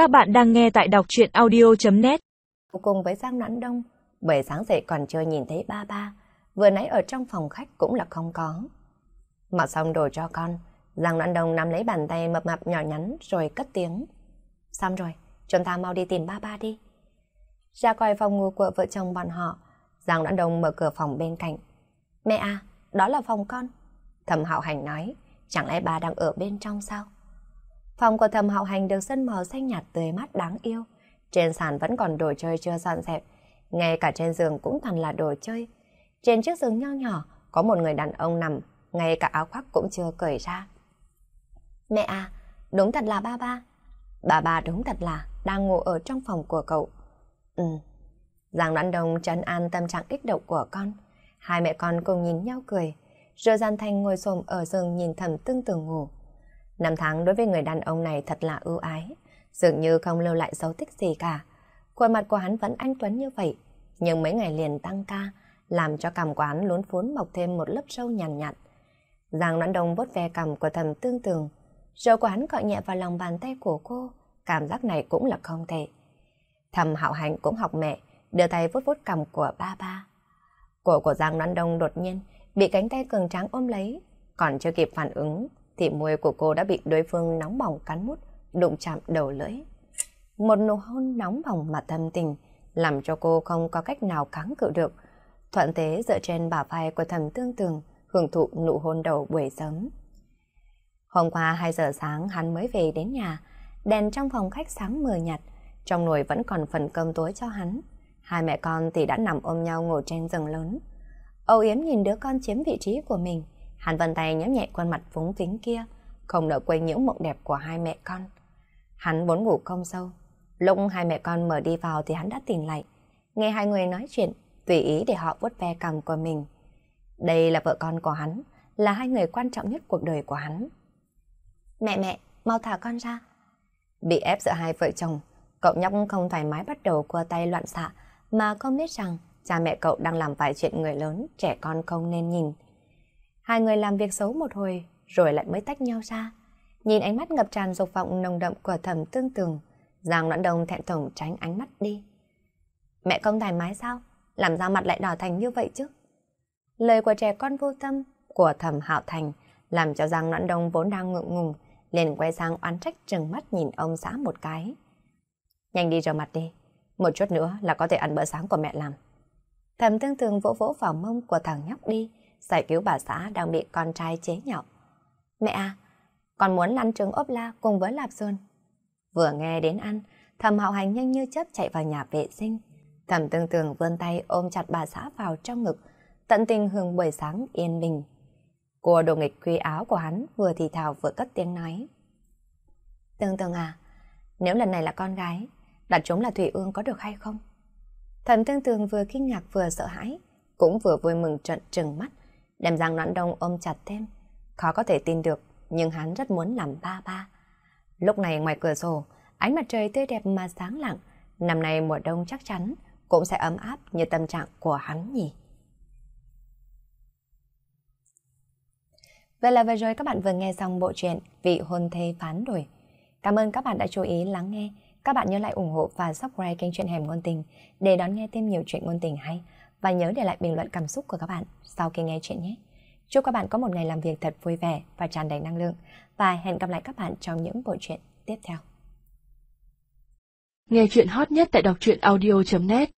Các bạn đang nghe tại đọc truyện audio.net Cùng với Giang Noãn Đông, bởi sáng dậy còn chưa nhìn thấy ba ba, vừa nãy ở trong phòng khách cũng là không có. Mặc xong đồ cho con, Giang Noãn Đông nắm lấy bàn tay mập mạp nhỏ nhắn rồi cất tiếng. Xong rồi, chúng ta mau đi tìm ba ba đi. Ra khỏi phòng ngủ của vợ chồng bọn họ, Giang Noãn Đông mở cửa phòng bên cạnh. Mẹ à, đó là phòng con. Thầm Hạo Hành nói, chẳng lẽ ba đang ở bên trong sao? Phòng của thầm hạo hành được sân màu xanh nhạt tươi mát đáng yêu. Trên sàn vẫn còn đồ chơi chưa dọn dẹp. Ngay cả trên giường cũng toàn là đồ chơi. Trên chiếc giường nho nhỏ có một người đàn ông nằm, ngay cả áo khoác cũng chưa cởi ra. Mẹ à, đúng thật là ba ba. Bà ba đúng thật là đang ngủ ở trong phòng của cậu. Ừ. Giang Đoán Đông trấn an tâm trạng kích động của con. Hai mẹ con cùng nhìn nhau cười. Rồi Giang Thanh ngồi xồm ở giường nhìn thầm tương tự ngủ. Năm tháng đối với người đàn ông này thật là ưu ái, dường như không lưu lại dấu tích gì cả. Khuôn mặt của hắn vẫn anh tuấn như vậy, nhưng mấy ngày liền tăng ca, làm cho cằm quán lún phún mọc thêm một lớp sâu nhàn nhạt, nhạt. Giang Noãn Đông vốt ve cằm của thầm tương tường, rồi của hắn cọ nhẹ vào lòng bàn tay của cô, cảm giác này cũng là không thể. Thầm hạo hành cũng học mẹ, đưa tay vuốt vuốt cằm của ba ba. Cổ của Giang Noãn Đông đột nhiên bị cánh tay cường tráng ôm lấy, còn chưa kịp phản ứng thì môi của cô đã bị đối phương nóng bỏng cắn mút, đụng chạm đầu lưỡi. Một nụ hôn nóng bỏng mà thâm tình, làm cho cô không có cách nào kháng cự được. Thuận thế dựa trên bả vai của thầm tương tường, hưởng thụ nụ hôn đầu buổi sớm. Hôm qua 2 giờ sáng hắn mới về đến nhà, đèn trong phòng khách sáng mờ nhạt, trong nồi vẫn còn phần cơm tối cho hắn. Hai mẹ con thì đã nằm ôm nhau ngồi trên giường lớn. Âu Yếm nhìn đứa con chiếm vị trí của mình, Hắn vân tay nhắm nhẹ khuôn mặt phúng phính kia, không nỡ quên những mộng đẹp của hai mẹ con. Hắn muốn ngủ không sâu. Lúc hai mẹ con mở đi vào thì hắn đã tỉnh lại. Nghe hai người nói chuyện, tùy ý để họ vuốt ve cằm của mình. Đây là vợ con của hắn, là hai người quan trọng nhất cuộc đời của hắn. Mẹ mẹ, mau thả con ra. Bị ép giữa hai vợ chồng, cậu nhóc không thoải mái bắt đầu cua tay loạn xạ, mà không biết rằng cha mẹ cậu đang làm vài chuyện người lớn, trẻ con không nên nhìn. Hai người làm việc xấu một hồi, rồi lại mới tách nhau ra. Nhìn ánh mắt ngập tràn dục vọng nồng đậm của thẩm tương tường, Giang Noãn Đông thẹn thùng tránh ánh mắt đi. Mẹ không thoải mái sao? Làm ra mặt lại đỏ thành như vậy chứ? Lời của trẻ con vô tâm của thẩm hạo thành làm cho Giang Noãn Đông vốn đang ngượng ngùng, liền quay sang oán trách trừng mắt nhìn ông xã một cái. Nhanh đi rửa mặt đi, một chút nữa là có thể ăn bữa sáng của mẹ làm. Thẩm tương tường vỗ vỗ vào mông của thằng nhóc đi, giải cứu bà xã đang bị con trai chế nhạo. Mẹ à, con muốn lăn trứng ốp la cùng với lạp sơn. Vừa nghe đến ăn, thầm hạo hành nhanh như chớp chạy vào nhà vệ sinh. Thầm tương tường vươn tay ôm chặt bà xã vào trong ngực, tận tình hưởng buổi sáng yên bình. Cô đồ nghịch khuy áo của hắn vừa thì thào vừa cất tiếng nói. Tương tường à, nếu lần này là con gái, đặt chúng là Thủy Ương có được hay không? thầm tương tường vừa kinh ngạc vừa sợ hãi, cũng vừa vui mừng trận trừng mắt, đem Giang Noãn Đông ôm chặt thêm. Khó có thể tin được, nhưng hắn rất muốn làm ba ba. Lúc này ngoài cửa sổ, ánh mặt trời tươi đẹp mà sáng lặng, năm nay mùa đông chắc chắn cũng sẽ ấm áp như tâm trạng của hắn nhỉ. Vậy là vừa rồi các bạn vừa nghe xong bộ truyện Vị hôn thê phán đổi. Cảm ơn các bạn đã chú ý lắng nghe. Các bạn nhớ lại ủng hộ và subscribe kênh truyện Hẻm Ngôn Tình để đón nghe thêm nhiều chuyện ngôn tình hay và nhớ để lại bình luận cảm xúc của các bạn sau khi nghe chuyện nhé. Chúc các bạn có một ngày làm việc thật vui vẻ và tràn đầy năng lượng và hẹn gặp lại các bạn trong những bộ truyện tiếp theo. Nghe chuyện hot nhất tại đọc truyện audio.net